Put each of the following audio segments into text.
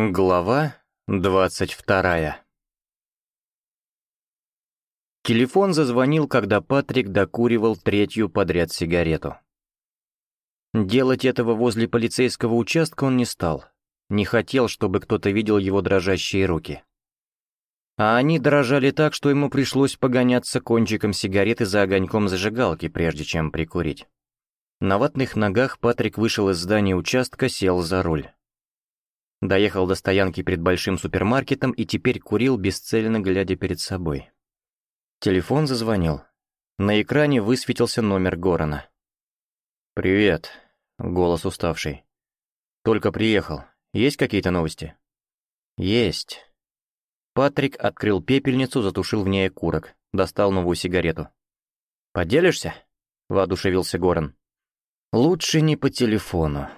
Глава 22 Телефон зазвонил, когда Патрик докуривал третью подряд сигарету. Делать этого возле полицейского участка он не стал. Не хотел, чтобы кто-то видел его дрожащие руки. А они дрожали так, что ему пришлось погоняться кончиком сигареты за огоньком зажигалки, прежде чем прикурить. На ватных ногах Патрик вышел из здания участка, сел за руль. Доехал до стоянки перед большим супермаркетом и теперь курил, бесцельно глядя перед собой. Телефон зазвонил. На экране высветился номер Горана. «Привет», — голос уставший. «Только приехал. Есть какие-то новости?» «Есть». Патрик открыл пепельницу, затушил в ней окурок, достал новую сигарету. «Поделишься?» — воодушевился Горан. «Лучше не по телефону»,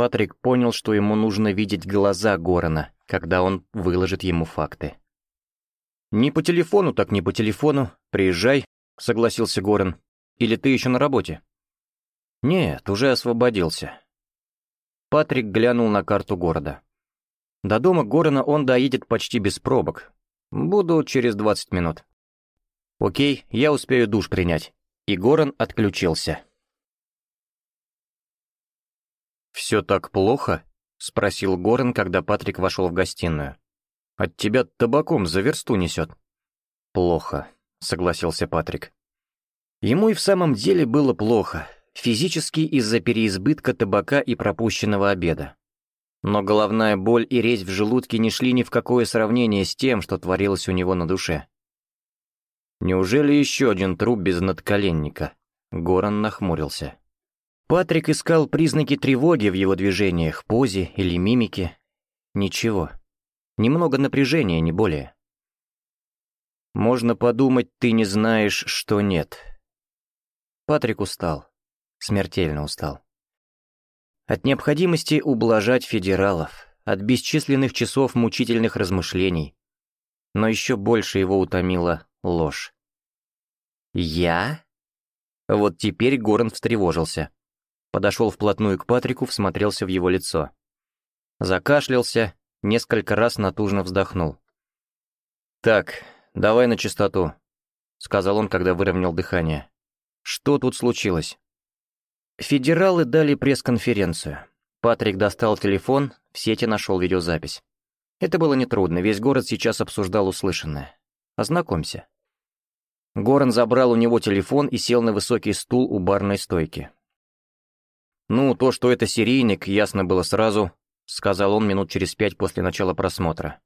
Патрик понял, что ему нужно видеть глаза Горана, когда он выложит ему факты. «Не по телефону, так не по телефону. Приезжай», — согласился Горан. «Или ты еще на работе?» «Нет, уже освободился». Патрик глянул на карту города. До дома Горана он доедет почти без пробок. Буду через 20 минут. «Окей, я успею душ принять». И Горан отключился. «Все так плохо?» — спросил Горн, когда Патрик вошел в гостиную. «От тебя табаком за версту несет». «Плохо», — согласился Патрик. Ему и в самом деле было плохо, физически из-за переизбытка табака и пропущенного обеда. Но головная боль и резь в желудке не шли ни в какое сравнение с тем, что творилось у него на душе. «Неужели еще один труп без надколенника?» Горан нахмурился. Патрик искал признаки тревоги в его движениях, позе или мимике. Ничего. Немного напряжения, не более. «Можно подумать, ты не знаешь, что нет». Патрик устал. Смертельно устал. От необходимости ублажать федералов, от бесчисленных часов мучительных размышлений. Но еще больше его утомила ложь. «Я?» Вот теперь Горн встревожился. Подошел вплотную к Патрику, всмотрелся в его лицо. Закашлялся, несколько раз натужно вздохнул. «Так, давай на чистоту», — сказал он, когда выровнял дыхание. «Что тут случилось?» Федералы дали пресс-конференцию. Патрик достал телефон, в сети нашел видеозапись. Это было нетрудно, весь город сейчас обсуждал услышанное. Ознакомься. Горан забрал у него телефон и сел на высокий стул у барной стойки. «Ну, то, что это серийник, ясно было сразу», — сказал он минут через пять после начала просмотра.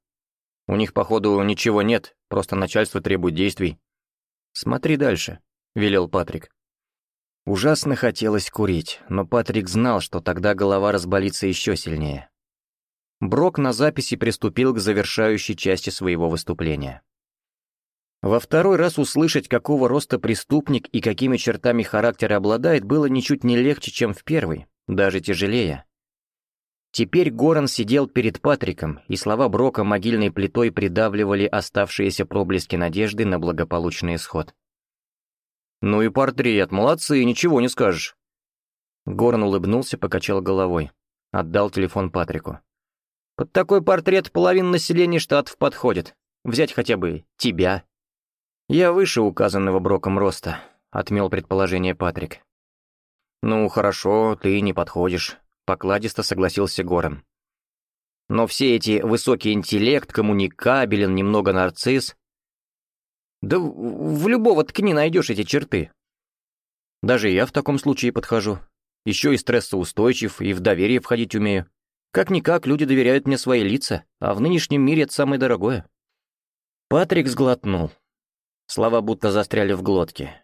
«У них, походу, ничего нет, просто начальство требует действий». «Смотри дальше», — велел Патрик. Ужасно хотелось курить, но Патрик знал, что тогда голова разболится еще сильнее. Брок на записи приступил к завершающей части своего выступления. Во второй раз услышать, какого роста преступник и какими чертами характера обладает, было ничуть не легче, чем в первый, даже тяжелее. Теперь Горан сидел перед Патриком, и слова Брока могильной плитой придавливали оставшиеся проблески надежды на благополучный исход. «Ну и портрет, молодцы, ничего не скажешь». Горан улыбнулся, покачал головой. Отдал телефон Патрику. «Под такой портрет половина населения штатов подходит. Взять хотя бы тебя, «Я выше указанного Броком роста», — отмел предположение Патрик. «Ну, хорошо, ты не подходишь», — покладисто согласился Горан. «Но все эти высокий интеллект, коммуникабелен, немного нарцисс...» «Да в любого ткни найдешь эти черты», даже я в таком случае подхожу. Еще и стрессоустойчив, и в доверие входить умею. Как-никак люди доверяют мне свои лица, а в нынешнем мире это самое дорогое». Патрик сглотнул. Слова будто застряли в глотке.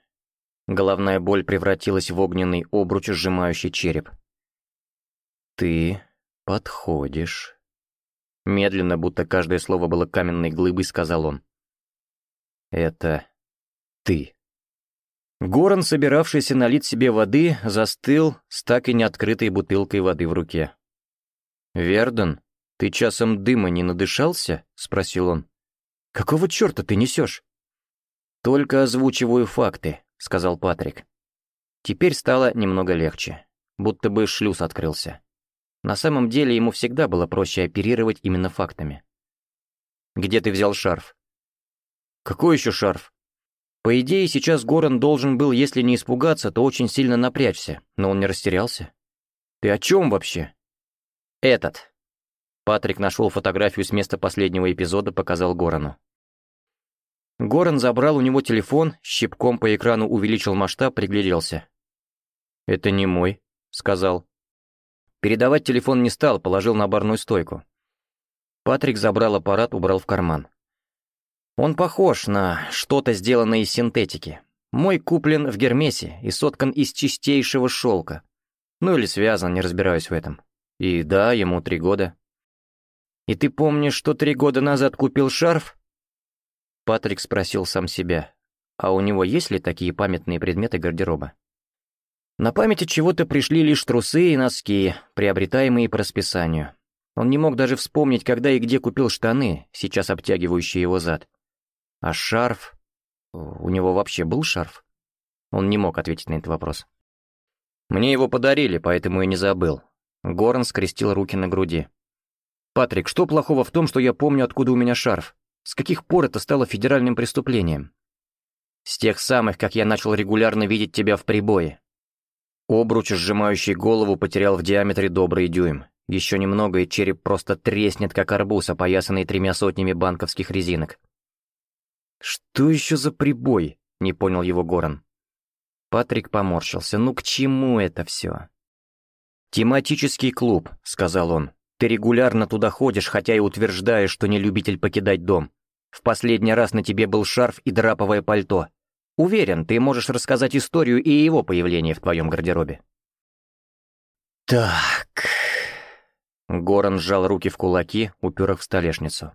Головная боль превратилась в огненный обруч, сжимающий череп. «Ты подходишь». Медленно, будто каждое слово было каменной глыбой, сказал он. «Это ты». Горан, собиравшийся налить себе воды, застыл с так и неоткрытой бутылкой воды в руке. «Верден, ты часом дыма не надышался?» — спросил он. «Какого черта ты несешь?» «Только озвучиваю факты», — сказал Патрик. Теперь стало немного легче. Будто бы шлюз открылся. На самом деле ему всегда было проще оперировать именно фактами. «Где ты взял шарф?» «Какой еще шарф?» По идее, сейчас Горан должен был, если не испугаться, то очень сильно напрячься, но он не растерялся. «Ты о чем вообще?» «Этот». Патрик нашел фотографию с места последнего эпизода, показал Горану. Горан забрал у него телефон, щипком по экрану увеличил масштаб, пригляделся. «Это не мой», — сказал. Передавать телефон не стал, положил на барную стойку. Патрик забрал аппарат, убрал в карман. Он похож на что-то, сделанное из синтетики. Мой куплен в Гермесе и соткан из чистейшего шелка. Ну или связан, не разбираюсь в этом. И да, ему три года. И ты помнишь, что три года назад купил шарф? Патрик спросил сам себя, а у него есть ли такие памятные предметы гардероба? На памяти чего-то пришли лишь трусы и носки, приобретаемые по расписанию. Он не мог даже вспомнить, когда и где купил штаны, сейчас обтягивающие его зад. А шарф? У него вообще был шарф? Он не мог ответить на этот вопрос. «Мне его подарили, поэтому и не забыл». Горн скрестил руки на груди. «Патрик, что плохого в том, что я помню, откуда у меня шарф? С каких пор это стало федеральным преступлением? С тех самых, как я начал регулярно видеть тебя в прибое. Обруч, сжимающий голову, потерял в диаметре добрый дюйм. Еще немного, и череп просто треснет, как арбуз, опоясанный тремя сотнями банковских резинок. «Что еще за прибой?» — не понял его Горан. Патрик поморщился. «Ну к чему это все?» «Тематический клуб», — сказал он. Ты регулярно туда ходишь, хотя и утверждаешь, что не любитель покидать дом. В последний раз на тебе был шарф и драповое пальто. Уверен, ты можешь рассказать историю и его появление в твоем гардеробе». «Так...» Горан сжал руки в кулаки, упер их в столешницу.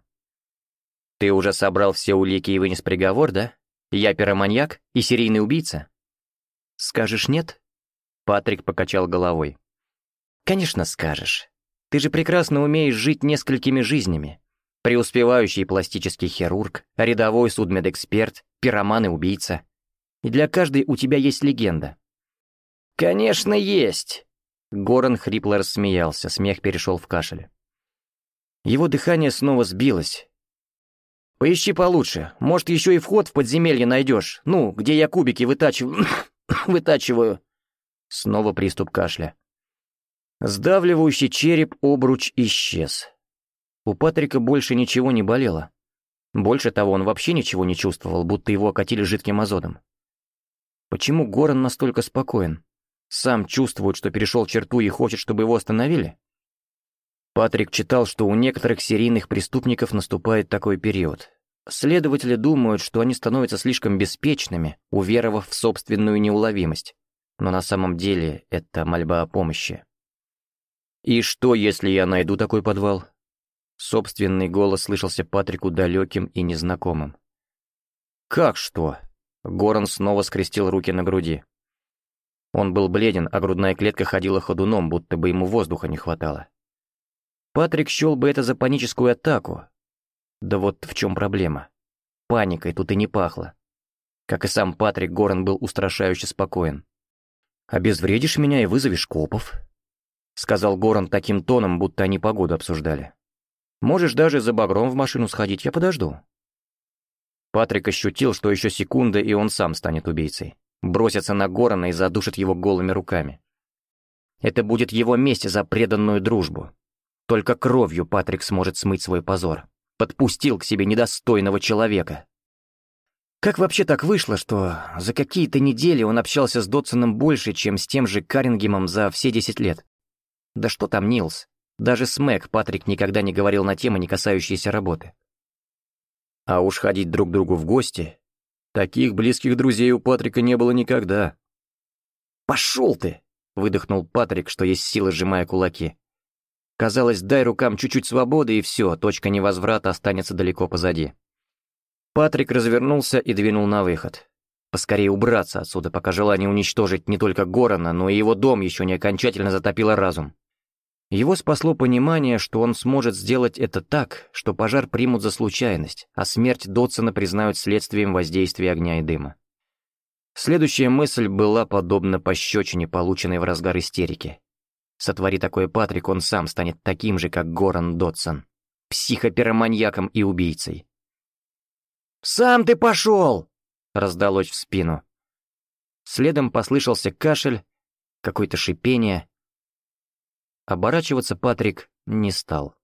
«Ты уже собрал все улики и вынес приговор, да? Я пироманьяк и серийный убийца?» «Скажешь нет?» Патрик покачал головой. «Конечно скажешь. Ты же прекрасно умеешь жить несколькими жизнями. Преуспевающий пластический хирург, рядовой судмедэксперт, пироман и убийца. И для каждой у тебя есть легенда». «Конечно, есть!» Горан хрипло рассмеялся, смех перешел в кашель. Его дыхание снова сбилось. «Поищи получше. Может, еще и вход в подземелье найдешь. Ну, где я кубики вытачив... вытачиваю». Снова приступ кашля. Сдавливающий череп обруч исчез. У Патрика больше ничего не болело. Больше того, он вообще ничего не чувствовал, будто его окатили жидким азотом. Почему Горан настолько спокоен? Сам чувствует, что перешел черту и хочет, чтобы его остановили? Патрик читал, что у некоторых серийных преступников наступает такой период. Следователи думают, что они становятся слишком беспечными, уверовав в собственную неуловимость. Но на самом деле это мольба о помощи. «И что, если я найду такой подвал?» Собственный голос слышался Патрику далеким и незнакомым. «Как что?» Горан снова скрестил руки на груди. Он был бледен, а грудная клетка ходила ходуном, будто бы ему воздуха не хватало. Патрик счел бы это за паническую атаку. Да вот в чем проблема. Паникой тут и не пахло. Как и сам Патрик, Горан был устрашающе спокоен. «Обезвредишь меня и вызовешь копов», сказал Горан таким тоном, будто они погоду обсуждали. «Можешь даже за багром в машину сходить, я подожду». Патрик ощутил, что еще секунда, и он сам станет убийцей. Бросится на Горана и задушит его голыми руками. Это будет его месть за преданную дружбу. Только кровью Патрик сможет смыть свой позор. Подпустил к себе недостойного человека. Как вообще так вышло, что за какие-то недели он общался с Дотсоном больше, чем с тем же Карингемом за все 10 лет? Да что там Нилс? Даже с Мэг Патрик никогда не говорил на темы, не касающиеся работы. А уж ходить друг к другу в гости... Таких близких друзей у Патрика не было никогда. «Пошел ты!» — выдохнул Патрик, что есть силы, сжимая кулаки. Казалось, дай рукам чуть-чуть свободы, и все, точка невозврата останется далеко позади. Патрик развернулся и двинул на выход. Поскорее убраться отсюда, пока желание уничтожить не только Горана, но и его дом еще не окончательно затопило разум. Его спасло понимание, что он сможет сделать это так, что пожар примут за случайность, а смерть Дотсона признают следствием воздействия огня и дыма. Следующая мысль была подобна пощечине, полученной в разгар истерики. Сотвори такое Патрик, он сам станет таким же, как Горан Дотсон. Психопироманьяком и убийцей. «Сам ты пошел!» — раздалось в спину. Следом послышался кашель, какое-то шипение — Оборачиваться Патрик не стал.